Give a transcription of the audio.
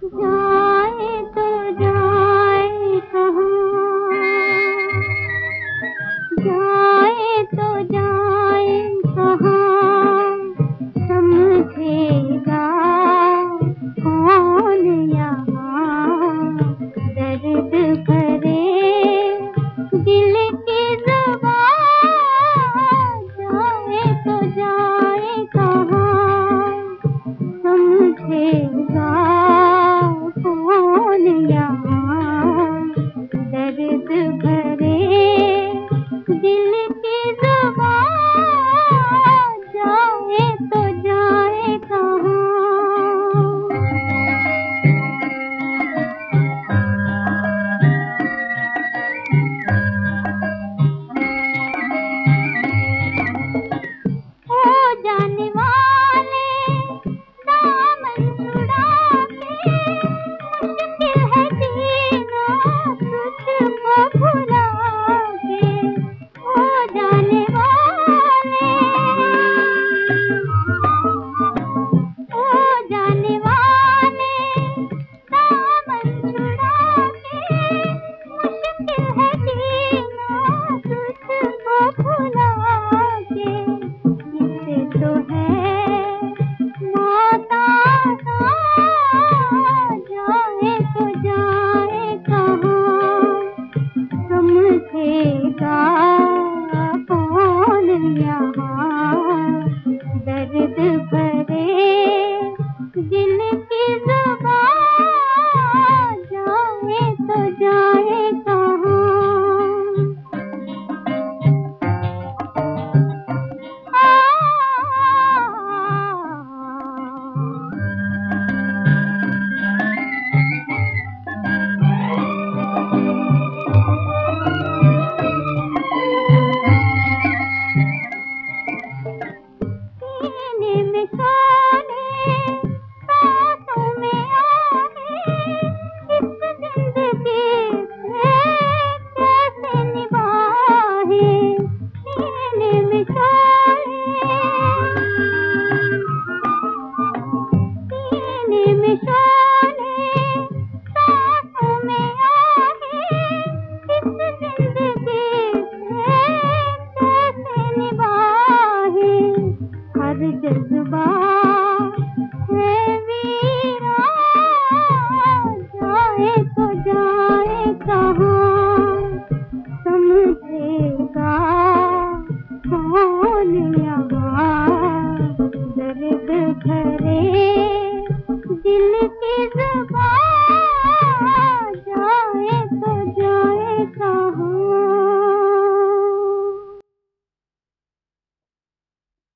Yeah. का